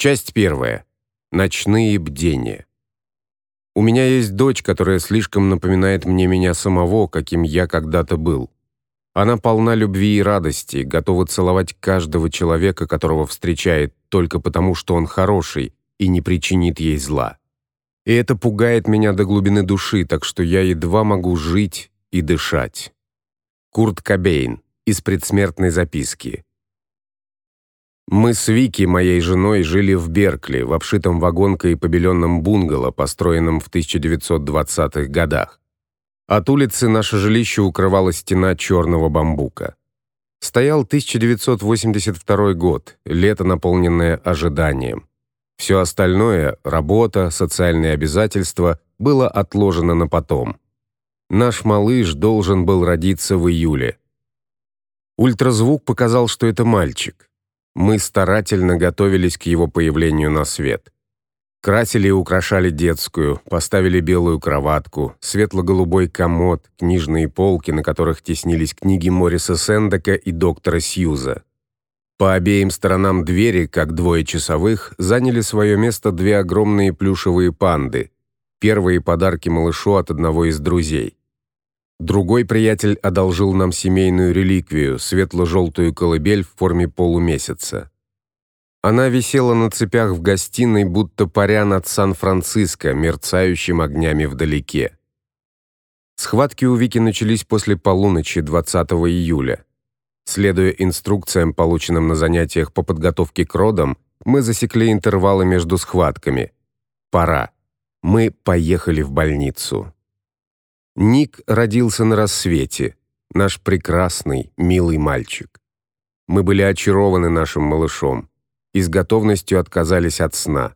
Часть первая. Ночные бдения. У меня есть дочь, которая слишком напоминает мне меня самого, каким я когда-то был. Она полна любви и радости, готова целовать каждого человека, которого встречает, только потому, что он хороший и не причинит ей зла. И это пугает меня до глубины души, так что я едва могу жить и дышать. Курт Кобейн из предсмертной записки. Мы с Вики, моей женой, жили в Беркли, в обшитом вагонкой и побеленном бунгало, построенном в 1920-х годах. От улицы наше жилище укрывала стена черного бамбука. Стоял 1982 год, лето, наполненное ожиданием. Все остальное работа, социальные обязательства было отложено на потом. Наш малыш должен был родиться в июле. Ультразвук показал, что это мальчик. Мы старательно готовились к его появлению на свет. Красили и украшали детскую, поставили белую кроватку, светло-голубой комод, книжные полки, на которых теснились книги Мориса Сендека и доктора Сьюза. По обеим сторонам двери, как двое часовых, заняли свое место две огромные плюшевые панды. Первые подарки малышу от одного из друзей. Другой приятель одолжил нам семейную реликвию светло-желтую колыбель в форме полумесяца. Она висела на цепях в гостиной, будто паря над Сан-Франциско, мерцающим огнями вдалеке. Схватки у Вики начались после полуночи 20 июля. Следуя инструкциям, полученным на занятиях по подготовке к родам, мы засекли интервалы между схватками. Пора. Мы поехали в больницу. Ник родился на рассвете, наш прекрасный, милый мальчик. Мы были очарованы нашим малышом и с готовностью отказались от сна.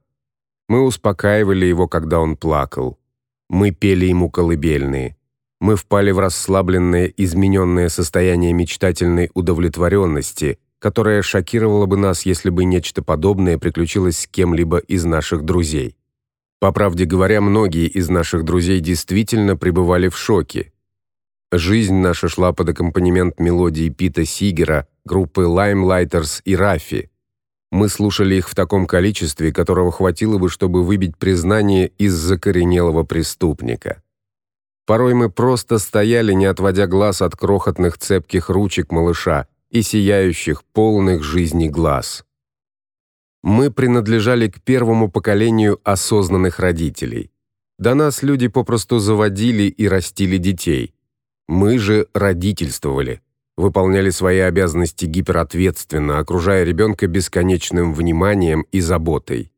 Мы успокаивали его, когда он плакал. Мы пели ему колыбельные. Мы впали в расслабленное, измененное состояние мечтательной удовлетворенности, которое шокировало бы нас, если бы нечто подобное приключилось с кем-либо из наших друзей. По правде говоря, многие из наших друзей действительно пребывали в шоке. Жизнь наша шла под аккомпанемент мелодий Пита Сигера, группы Limelighters и Рафи. Мы слушали их в таком количестве, которого хватило бы, чтобы выбить признание из закоренелого преступника. Порой мы просто стояли, не отводя глаз от крохотных цепких ручек малыша и сияющих, полных жизни глаз мы принадлежали к первому поколению осознанных родителей. До нас люди попросту заводили и растили детей. Мы же родительствовали, выполняли свои обязанности гиперответственно, окружая ребенка бесконечным вниманием и заботой.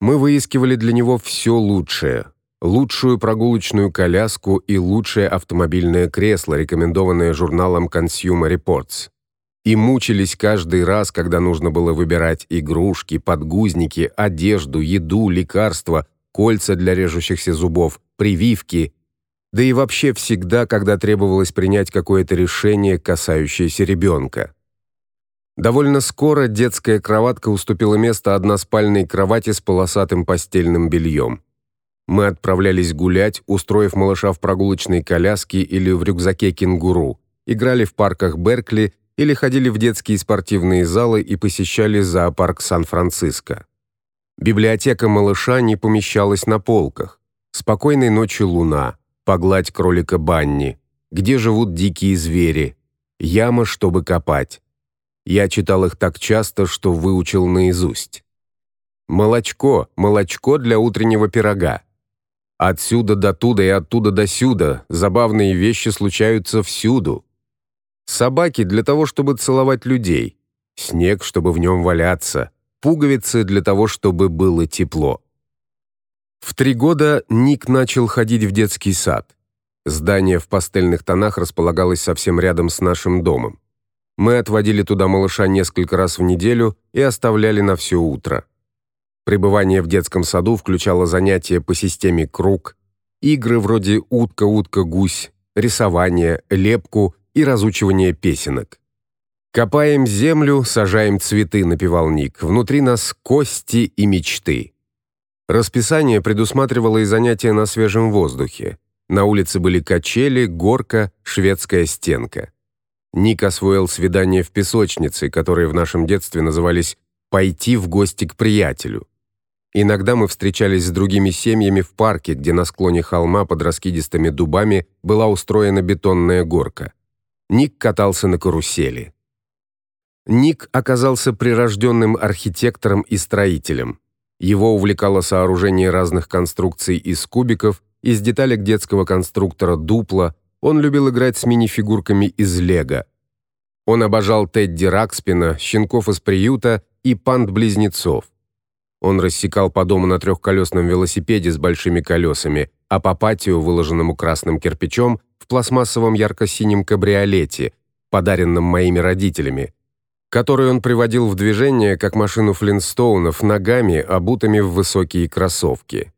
Мы выискивали для него все лучшее: лучшую прогулочную коляску и лучшее автомобильное кресло, рекомендованное журналом Consumer Reports и мучились каждый раз, когда нужно было выбирать игрушки, подгузники, одежду, еду, лекарства, кольца для режущихся зубов, прививки, да и вообще всегда, когда требовалось принять какое-то решение, касающееся ребенка. Довольно скоро детская кроватка уступила место односпальной кровати с полосатым постельным бельем. Мы отправлялись гулять, устроив малыша в прогулочной коляске или в рюкзаке кенгуру, играли в парках Беркли или ходили в детские спортивные залы и посещали зоопарк Сан-Франциско. Библиотека малыша не помещалась на полках. Спокойной ночи луна, погладь кролика Банни, где живут дикие звери, яма, чтобы копать. Я читал их так часто, что выучил наизусть. Молочко, молочко для утреннего пирога. Отсюда до туда и оттуда до сюда забавные вещи случаются всюду. Собаки для того, чтобы целовать людей, снег, чтобы в нем валяться, пуговицы для того, чтобы было тепло. В три года Ник начал ходить в детский сад. Здание в пастельных тонах располагалось совсем рядом с нашим домом. Мы отводили туда малыша несколько раз в неделю и оставляли на все утро. Пребывание в детском саду включало занятия по системе круг, игры вроде утка-утка-гусь, рисование, лепку и разучивание песенок. Копаем землю, сажаем цветы, напевал Ник. Внутри нас кости и мечты. Расписание предусматривало и занятия на свежем воздухе. На улице были качели, горка, шведская стенка. Ник освоил свидания в песочнице, которые в нашем детстве назывались пойти в гости к приятелю. Иногда мы встречались с другими семьями в парке, где на склоне холма под раскидистыми дубами была устроена бетонная горка. Ник катался на карусели. Ник оказался прирожденным архитектором и строителем. Его увлекало сооружение разных конструкций из кубиков, из деталек детского конструктора дупла. Он любил играть с мини-фигурками из лего. Он обожал Тедди Ракспина, щенков из приюта и панд-близнецов. Он рассекал по дому на трехколесном велосипеде с большими колесами, а по патио, выложенному красным кирпичом, в пластмассовом ярко-синем кабриолете, подаренном моими родителями, который он приводил в движение, как машину Флинстоунов, ногами, обутыми в высокие кроссовки.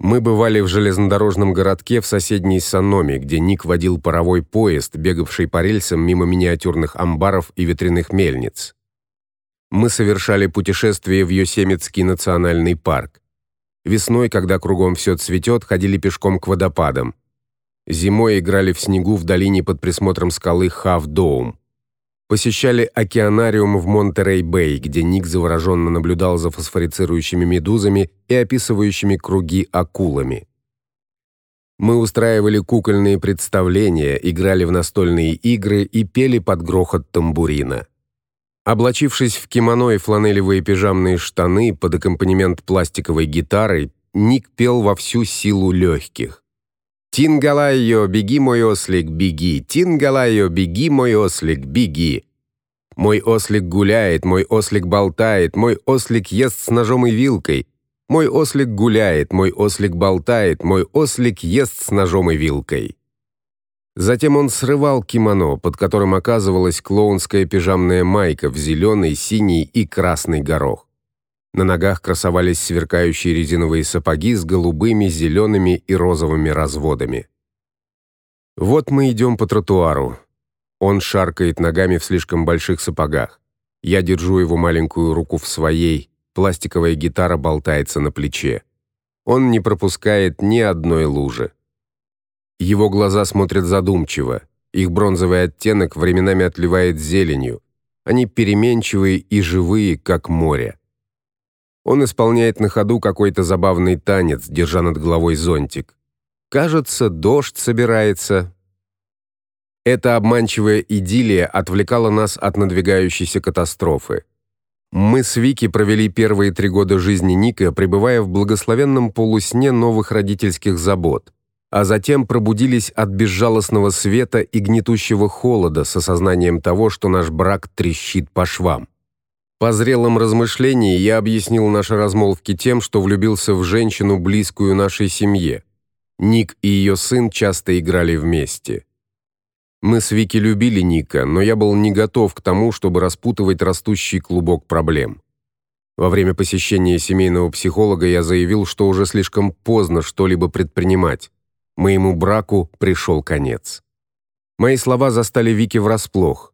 Мы бывали в железнодорожном городке в соседней Саноми, где Ник водил паровой поезд, бегавший по рельсам мимо миниатюрных амбаров и ветряных мельниц мы совершали путешествие в Йосемитский национальный парк. Весной, когда кругом все цветет, ходили пешком к водопадам. Зимой играли в снегу в долине под присмотром скалы Хав-Доум. Посещали океанариум в Монтерей-Бэй, где Ник завороженно наблюдал за фосфорицирующими медузами и описывающими круги акулами. Мы устраивали кукольные представления, играли в настольные игры и пели под грохот тамбурина. Облачившись в кимоно и фланелевые пижамные штаны под аккомпанемент пластиковой гитары, Ник пел во всю силу легких. «Тингалайо, беги, мой ослик, беги! Тингалайо, беги, мой ослик, беги!» Мой ослик гуляет, мой ослик болтает, мой ослик ест с ножом и вилкой. Мой ослик гуляет, мой ослик болтает, мой ослик ест с ножом и вилкой. Затем он срывал кимоно, под которым оказывалась клоунская пижамная майка в зеленый, синий и красный горох. На ногах красовались сверкающие резиновые сапоги с голубыми, зелеными и розовыми разводами. Вот мы идем по тротуару. Он шаркает ногами в слишком больших сапогах. Я держу его маленькую руку в своей. Пластиковая гитара болтается на плече. Он не пропускает ни одной лужи. Его глаза смотрят задумчиво. Их бронзовый оттенок временами отливает зеленью. Они переменчивые и живые, как море. Он исполняет на ходу какой-то забавный танец, держа над головой зонтик. Кажется, дождь собирается. Эта обманчивая идиллия отвлекала нас от надвигающейся катастрофы. Мы с Вики провели первые три года жизни Ника, пребывая в благословенном полусне новых родительских забот а затем пробудились от безжалостного света и гнетущего холода с осознанием того, что наш брак трещит по швам. По зрелом размышлении я объяснил наши размолвки тем, что влюбился в женщину, близкую нашей семье. Ник и ее сын часто играли вместе. Мы с Вики любили Ника, но я был не готов к тому, чтобы распутывать растущий клубок проблем. Во время посещения семейного психолога я заявил, что уже слишком поздно что-либо предпринимать. Моему браку пришел конец. Мои слова застали Вики врасплох.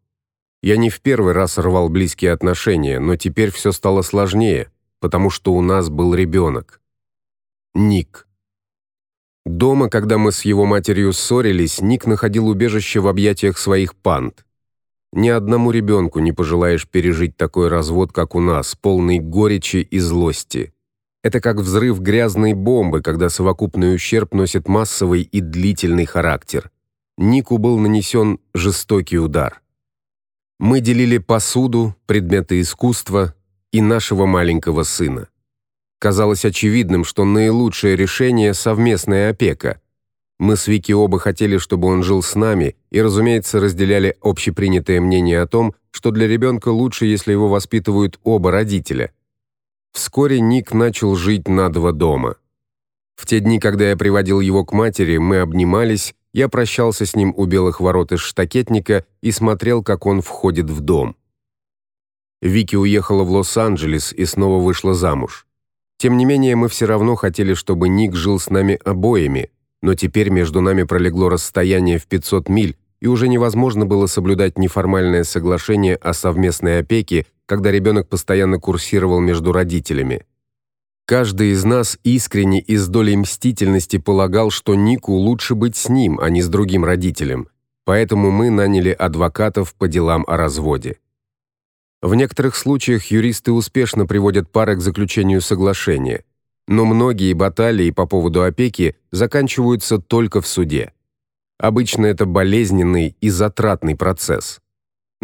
Я не в первый раз рвал близкие отношения, но теперь все стало сложнее, потому что у нас был ребенок. Ник. Дома, когда мы с его матерью ссорились, Ник находил убежище в объятиях своих панд. Ни одному ребенку не пожелаешь пережить такой развод, как у нас, полный горечи и злости. Это как взрыв грязной бомбы, когда совокупный ущерб носит массовый и длительный характер. Нику был нанесен жестокий удар. Мы делили посуду, предметы искусства и нашего маленького сына. Казалось очевидным, что наилучшее решение совместная опека. Мы с Вики оба хотели, чтобы он жил с нами, и, разумеется, разделяли общепринятое мнение о том, что для ребенка лучше, если его воспитывают оба родителя – Вскоре Ник начал жить на два дома. В те дни, когда я приводил его к матери, мы обнимались, я прощался с ним у белых ворот из штакетника и смотрел, как он входит в дом. Вики уехала в Лос-Анджелес и снова вышла замуж. Тем не менее, мы все равно хотели, чтобы Ник жил с нами обоими, но теперь между нами пролегло расстояние в 500 миль, и уже невозможно было соблюдать неформальное соглашение о совместной опеке, когда ребенок постоянно курсировал между родителями. Каждый из нас искренне и с долей мстительности полагал, что Нику лучше быть с ним, а не с другим родителем. Поэтому мы наняли адвокатов по делам о разводе. В некоторых случаях юристы успешно приводят пары к заключению соглашения, но многие баталии по поводу опеки заканчиваются только в суде. Обычно это болезненный и затратный процесс.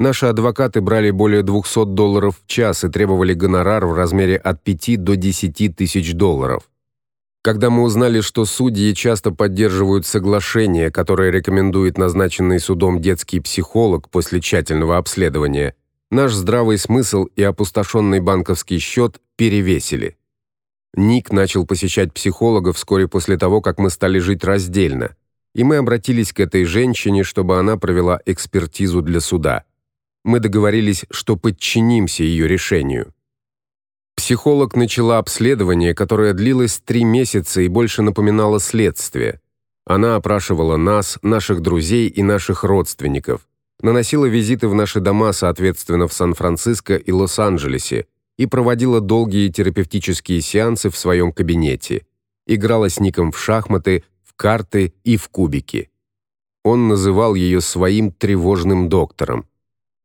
Наши адвокаты брали более 200 долларов в час и требовали гонорар в размере от 5 до 10 тысяч долларов. Когда мы узнали, что судьи часто поддерживают соглашение, которое рекомендует назначенный судом детский психолог после тщательного обследования, наш здравый смысл и опустошенный банковский счет перевесили. Ник начал посещать психолога вскоре после того, как мы стали жить раздельно, и мы обратились к этой женщине, чтобы она провела экспертизу для суда. Мы договорились, что подчинимся ее решению. Психолог начала обследование, которое длилось три месяца и больше напоминало следствие. Она опрашивала нас, наших друзей и наших родственников, наносила визиты в наши дома, соответственно, в Сан-Франциско и Лос-Анджелесе, и проводила долгие терапевтические сеансы в своем кабинете. Играла с Ником в шахматы, в карты и в кубики. Он называл ее своим тревожным доктором.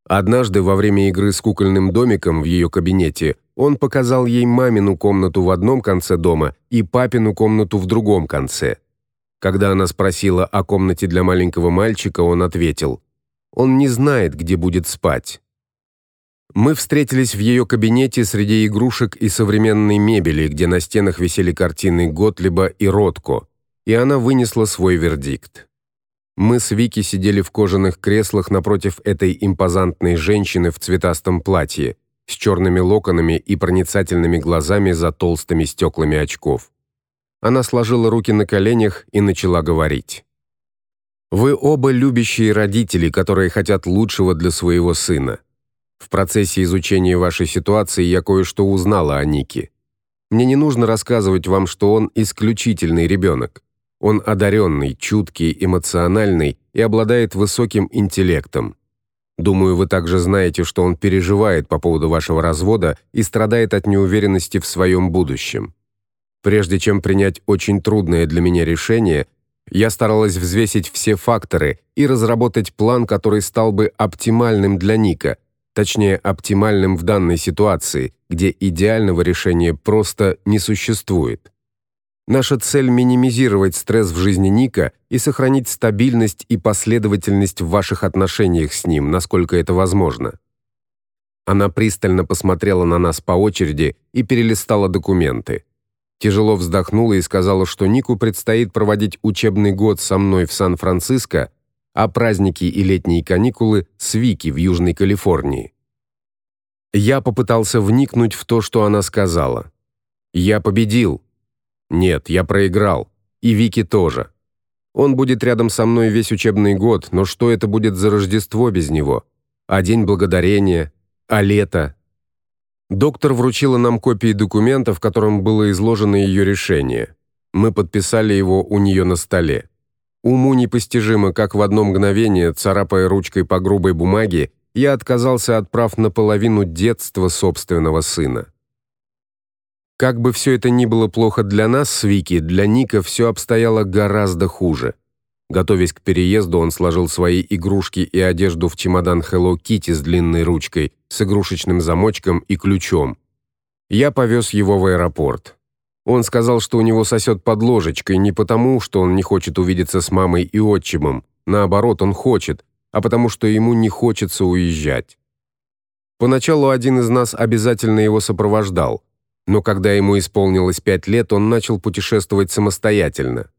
Однажды во время игры с кукольным домиком в ее кабинете он показал ей мамину комнату в одном конце дома и папину комнату в другом конце. Когда она спросила о комнате для маленького мальчика, он ответил: "Он не знает, где будет спать". Мы встретились в ее кабинете среди игрушек и современной мебели, где на стенах висели картины Готлиба и Ротко, и она вынесла свой вердикт. Мы с Вики сидели в кожаных креслах напротив этой импозантной женщины в цветастом платье с черными локонами и проницательными глазами за толстыми стеклами очков. Она сложила руки на коленях и начала говорить. Вы оба любящие родители, которые хотят лучшего для своего сына. В процессе изучения вашей ситуации я кое-что узнала о Нике. Мне не нужно рассказывать вам, что он исключительный ребенок. Он одаренный, чуткий, эмоциональный и обладает высоким интеллектом. Думаю, вы также знаете, что он переживает по поводу вашего развода и страдает от неуверенности в своем будущем. Прежде чем принять очень трудное для меня решение, я старалась взвесить все факторы и разработать план, который стал бы оптимальным для Ника, точнее, оптимальным в данной ситуации, где идеального решения просто не существует. Наша цель минимизировать стресс в жизни Ника и сохранить стабильность и последовательность в ваших отношениях с ним, насколько это возможно. Она пристально посмотрела на нас по очереди и перелистала документы. Тяжело вздохнула и сказала, что Нику предстоит проводить учебный год со мной в Сан-Франциско, а праздники и летние каникулы с Вики в Южной Калифорнии. Я попытался вникнуть в то, что она сказала. Я победил. Нет, я проиграл. И Вики тоже. Он будет рядом со мной весь учебный год, но что это будет за Рождество без него? А день благодарения? А лето? Доктор вручила нам копии документа, в котором было изложено ее решение. Мы подписали его у нее на столе. Уму непостижимо, как в одно мгновение, царапая ручкой по грубой бумаге, я отказался от прав на половину детства собственного сына. Как бы все это ни было плохо для нас с Вики, для Ника все обстояло гораздо хуже. Готовясь к переезду, он сложил свои игрушки и одежду в чемодан Hello Kitty с длинной ручкой, с игрушечным замочком и ключом. Я повез его в аэропорт. Он сказал, что у него сосет под ложечкой не потому, что он не хочет увидеться с мамой и отчимом, наоборот, он хочет, а потому что ему не хочется уезжать. Поначалу один из нас обязательно его сопровождал – но когда ему исполнилось пять лет, он начал путешествовать самостоятельно.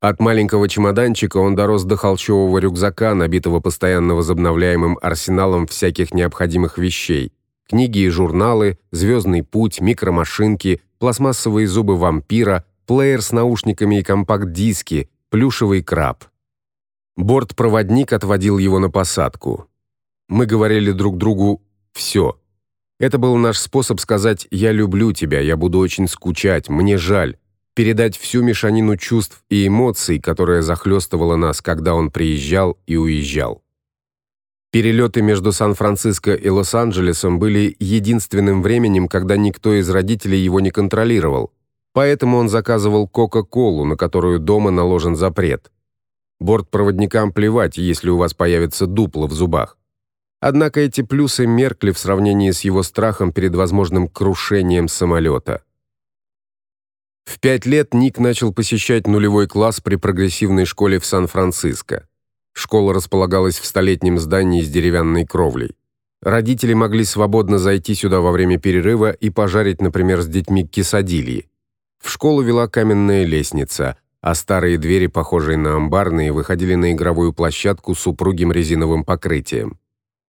От маленького чемоданчика он дорос до холщового рюкзака, набитого постоянно возобновляемым арсеналом всяких необходимых вещей: книги и журналы, звездный путь, микромашинки, пластмассовые зубы вампира, плеер с наушниками и компакт-диски, плюшевый краб. Бортпроводник отводил его на посадку. Мы говорили друг другу все. Это был наш способ сказать «я люблю тебя, я буду очень скучать, мне жаль», передать всю мешанину чувств и эмоций, которая захлестывала нас, когда он приезжал и уезжал. Перелеты между Сан-Франциско и Лос-Анджелесом были единственным временем, когда никто из родителей его не контролировал. Поэтому он заказывал Кока-Колу, на которую дома наложен запрет. Бортпроводникам плевать, если у вас появится дупло в зубах. Однако эти плюсы меркли в сравнении с его страхом перед возможным крушением самолета. В пять лет Ник начал посещать нулевой класс при прогрессивной школе в Сан-Франциско. Школа располагалась в столетнем здании с деревянной кровлей. Родители могли свободно зайти сюда во время перерыва и пожарить, например, с детьми кесадильи. В школу вела каменная лестница, а старые двери, похожие на амбарные, выходили на игровую площадку с упругим резиновым покрытием.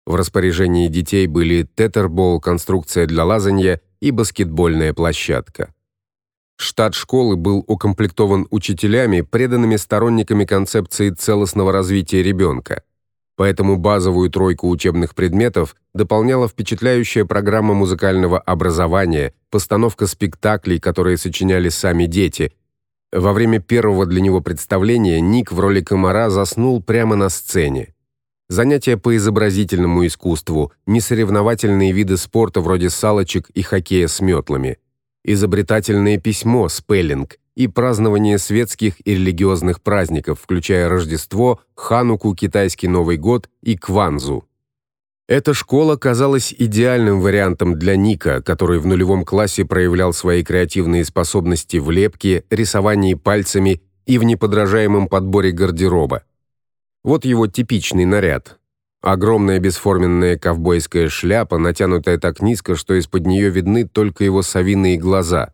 В распоряжении детей были тетербол, конструкция для лазанья и баскетбольная площадка. Штат школы был укомплектован учителями, преданными сторонниками концепции целостного развития ребенка. Поэтому базовую тройку учебных предметов дополняла впечатляющая программа музыкального образования, постановка спектаклей, которые сочиняли сами дети. Во время первого для него представления Ник в роли комара заснул прямо на сцене. Занятия по изобразительному искусству, несоревновательные виды спорта вроде салочек и хоккея с метлами, изобретательное письмо, спеллинг, и празднование светских и религиозных праздников, включая Рождество, Хануку, китайский Новый год и Кванзу. Эта школа казалась идеальным вариантом для Ника, который в нулевом классе проявлял свои креативные способности в лепке, рисовании пальцами и в неподражаемом подборе гардероба. Вот его типичный наряд. Огромная бесформенная ковбойская шляпа, натянутая так низко, что из-под нее видны только его совиные глаза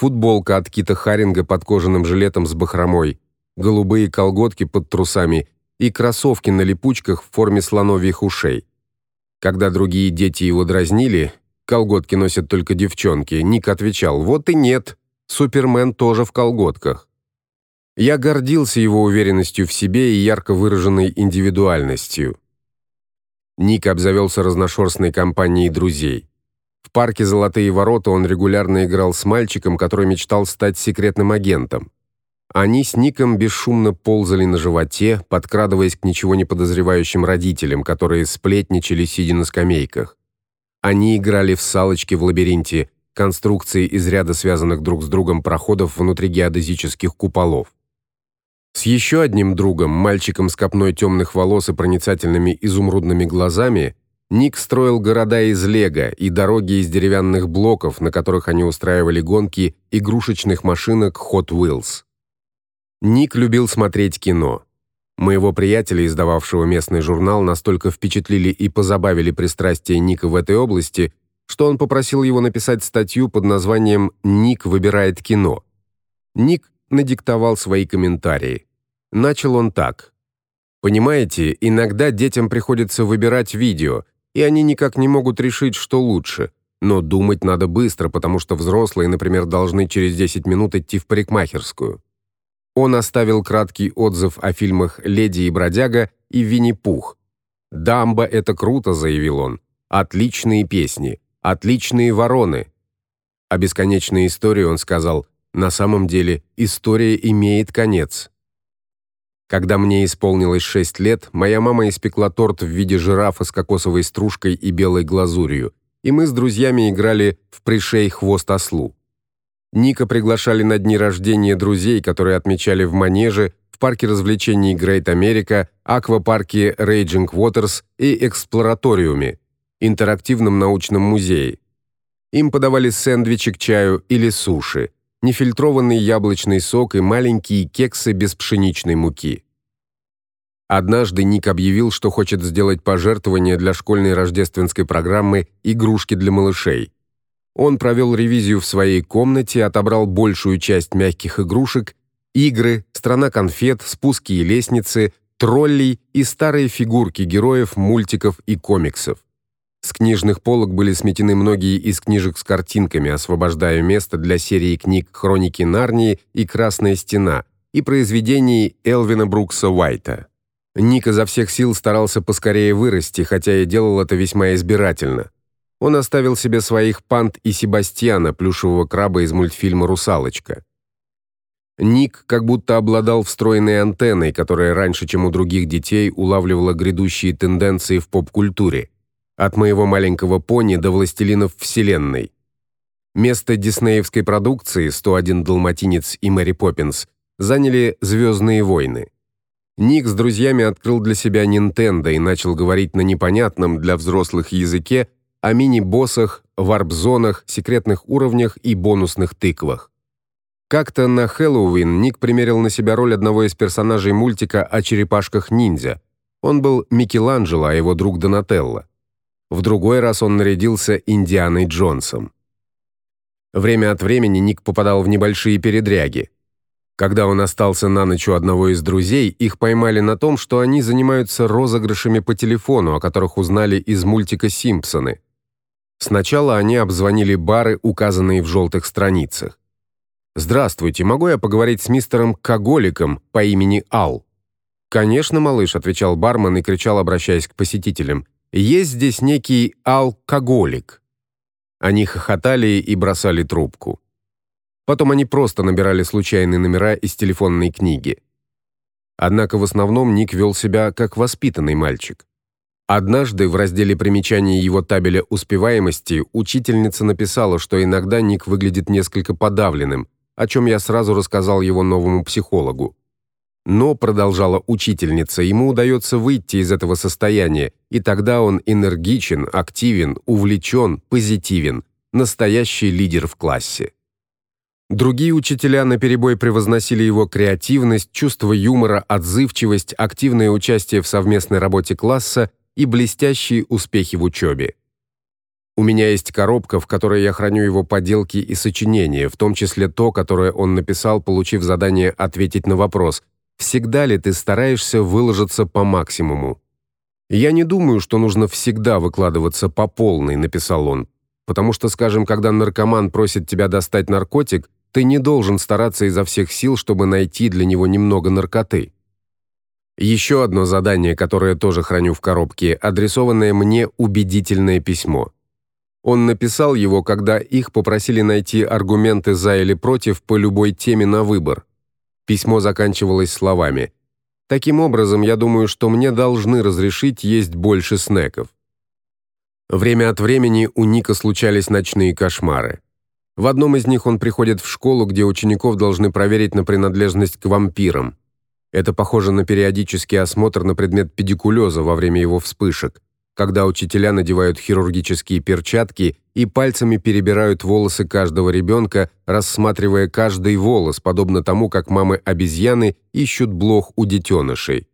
футболка от Кита Харинга под кожаным жилетом с бахромой, голубые колготки под трусами и кроссовки на липучках в форме слоновьих ушей. Когда другие дети его дразнили, колготки носят только девчонки, Ник отвечал: "Вот и нет. Супермен тоже в колготках". Я гордился его уверенностью в себе и ярко выраженной индивидуальностью. Ник обзавелся разношерстной компанией друзей. В парке Золотые ворота он регулярно играл с мальчиком, который мечтал стать секретным агентом. Они с Ником бесшумно ползали на животе, подкрадываясь к ничего не подозревающим родителям, которые сплетничали сидя на скамейках. Они играли в салочки в лабиринте, конструкции из ряда связанных друг с другом проходов внутри геодезических куполов. С еще одним другом, мальчиком с копной темных волос и проницательными изумрудными глазами, Ник строил города из лего и дороги из деревянных блоков, на которых они устраивали гонки игрушечных машинок Hot Wheels. Ник любил смотреть кино. Моего приятеля, издававшего местный журнал, настолько впечатлили и позабавили пристрастия Ника в этой области, что он попросил его написать статью под названием Ник выбирает кино. Ник надиктовал свои комментарии. Начал он так: Понимаете, иногда детям приходится выбирать видео, и они никак не могут решить, что лучше. Но думать надо быстро, потому что взрослые, например, должны через 10 минут идти в парикмахерскую. Он оставил краткий отзыв о фильмах Леди и бродяга и Винни-Пух. Дамба это круто, заявил он. Отличные песни, отличные вороны. А бесконечной истории он сказал: "На самом деле, история имеет конец". Когда мне исполнилось 6 лет, моя мама испекла торт в виде жирафа с кокосовой стружкой и белой глазурью, и мы с друзьями играли в пришей хвост ослу. Ника приглашали на дни рождения друзей, которые отмечали в манеже, в парке развлечений Great America, аквапарке Raging Waters и эксплораториуме, интерактивном научном музее. Им подавали сэндвичи к чаю или суши нефильтрованный яблочный сок и маленькие кексы без пшеничной муки. Однажды Ник объявил, что хочет сделать пожертвование для школьной рождественской программы Игрушки для малышей. Он провел ревизию в своей комнате, отобрал большую часть мягких игрушек, игры, страна конфет, спуски и лестницы, троллей и старые фигурки героев мультиков и комиксов. С книжных полок были сметены многие из книжек с картинками, освобождая место для серии книг Хроники Нарнии и Красная стена и произведений Элвина Брукса Уайта. Ник изо всех сил старался поскорее вырасти, хотя и делал это весьма избирательно. Он оставил себе своих Пант и Себастьяна, плюшевого краба из мультфильма Русалочка. Ник как будто обладал встроенной антенной, которая раньше, чем у других детей, улавливала грядущие тенденции в поп-культуре от моего маленького пони до властелинов вселенной. Место диснеевской продукции 101 далматинец и Мэри Поппинс заняли Звездные войны. Ник с друзьями открыл для себя Nintendo и начал говорить на непонятном для взрослых языке о мини-боссах, варп-зонах, секретных уровнях и бонусных тыквах. Как-то на Хэллоуин Ник примерил на себя роль одного из персонажей мультика о черепашках-ниндзя. Он был Микеланджело, а его друг Донателло. В другой раз он нарядился Индианой Джонсом. Время от времени Ник попадал в небольшие передряги. Когда он остался на ночь у одного из друзей, их поймали на том, что они занимаются розыгрышами по телефону, о которых узнали из мультика Симпсоны. Сначала они обзвонили бары, указанные в желтых страницах. Здравствуйте, могу я поговорить с мистером Коголиком по имени Ал? Конечно, малыш, отвечал бармен и кричал, обращаясь к посетителям. Есть здесь некий алкоголик. Они хохотали и бросали трубку. Потом они просто набирали случайные номера из телефонной книги. Однако в основном Ник вел себя как воспитанный мальчик. Однажды в разделе примечаний его табеля успеваемости учительница написала, что иногда Ник выглядит несколько подавленным, о чем я сразу рассказал его новому психологу. Но, продолжала учительница, ему удается выйти из этого состояния, и тогда он энергичен, активен, увлечен, позитивен, настоящий лидер в классе. Другие учителя наперебой превозносили его креативность, чувство юмора, отзывчивость, активное участие в совместной работе класса и блестящие успехи в учебе. У меня есть коробка, в которой я храню его поделки и сочинения, в том числе то, которое он написал, получив задание ответить на вопрос: Всегда ли ты стараешься выложиться по максимуму? Я не думаю, что нужно всегда выкладываться по полной, написал он. Потому что, скажем, когда наркоман просит тебя достать наркотик, ты не должен стараться изо всех сил, чтобы найти для него немного наркоты. Еще одно задание, которое тоже храню в коробке, адресованное мне убедительное письмо. Он написал его, когда их попросили найти аргументы за или против по любой теме на выбор. Письмо заканчивалось словами: "Таким образом, я думаю, что мне должны разрешить есть больше снеков". Время от времени у Ника случались ночные кошмары. В одном из них он приходит в школу, где учеников должны проверить на принадлежность к вампирам. Это похоже на периодический осмотр на предмет педикулеза во время его вспышек когда учителя надевают хирургические перчатки и пальцами перебирают волосы каждого ребенка, рассматривая каждый волос, подобно тому, как мамы-обезьяны ищут блох у детенышей.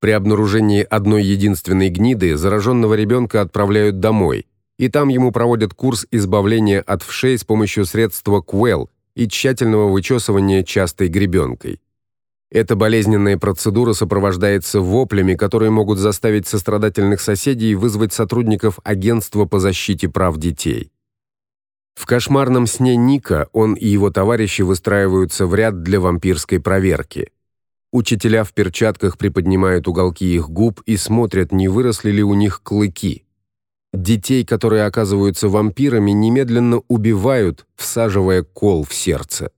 При обнаружении одной единственной гниды зараженного ребенка отправляют домой, и там ему проводят курс избавления от вшей с помощью средства Quell и тщательного вычесывания частой гребенкой. Эта болезненная процедура сопровождается воплями, которые могут заставить сострадательных соседей вызвать сотрудников агентства по защите прав детей. В кошмарном сне Ника он и его товарищи выстраиваются в ряд для вампирской проверки. Учителя в перчатках приподнимают уголки их губ и смотрят, не выросли ли у них клыки. Детей, которые оказываются вампирами, немедленно убивают, всаживая кол в сердце.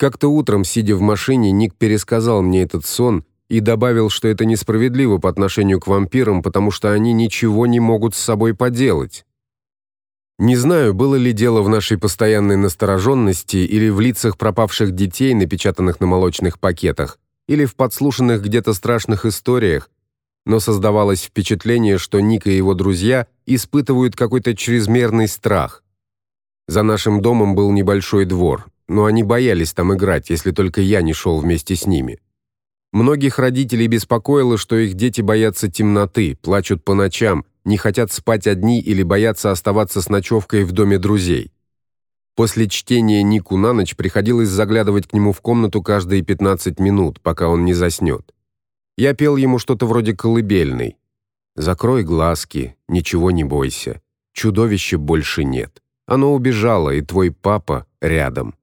Как-то утром, сидя в машине, Ник пересказал мне этот сон и добавил, что это несправедливо по отношению к вампирам, потому что они ничего не могут с собой поделать. Не знаю, было ли дело в нашей постоянной настороженности или в лицах пропавших детей, напечатанных на молочных пакетах, или в подслушанных где-то страшных историях, но создавалось впечатление, что Ник и его друзья испытывают какой-то чрезмерный страх. За нашим домом был небольшой двор но они боялись там играть, если только я не шел вместе с ними. Многих родителей беспокоило, что их дети боятся темноты, плачут по ночам, не хотят спать одни или боятся оставаться с ночевкой в доме друзей. После чтения Нику на ночь приходилось заглядывать к нему в комнату каждые 15 минут, пока он не заснет. Я пел ему что-то вроде колыбельной. Закрой глазки, ничего не бойся. Чудовища больше нет. Оно убежало, и твой папа рядом.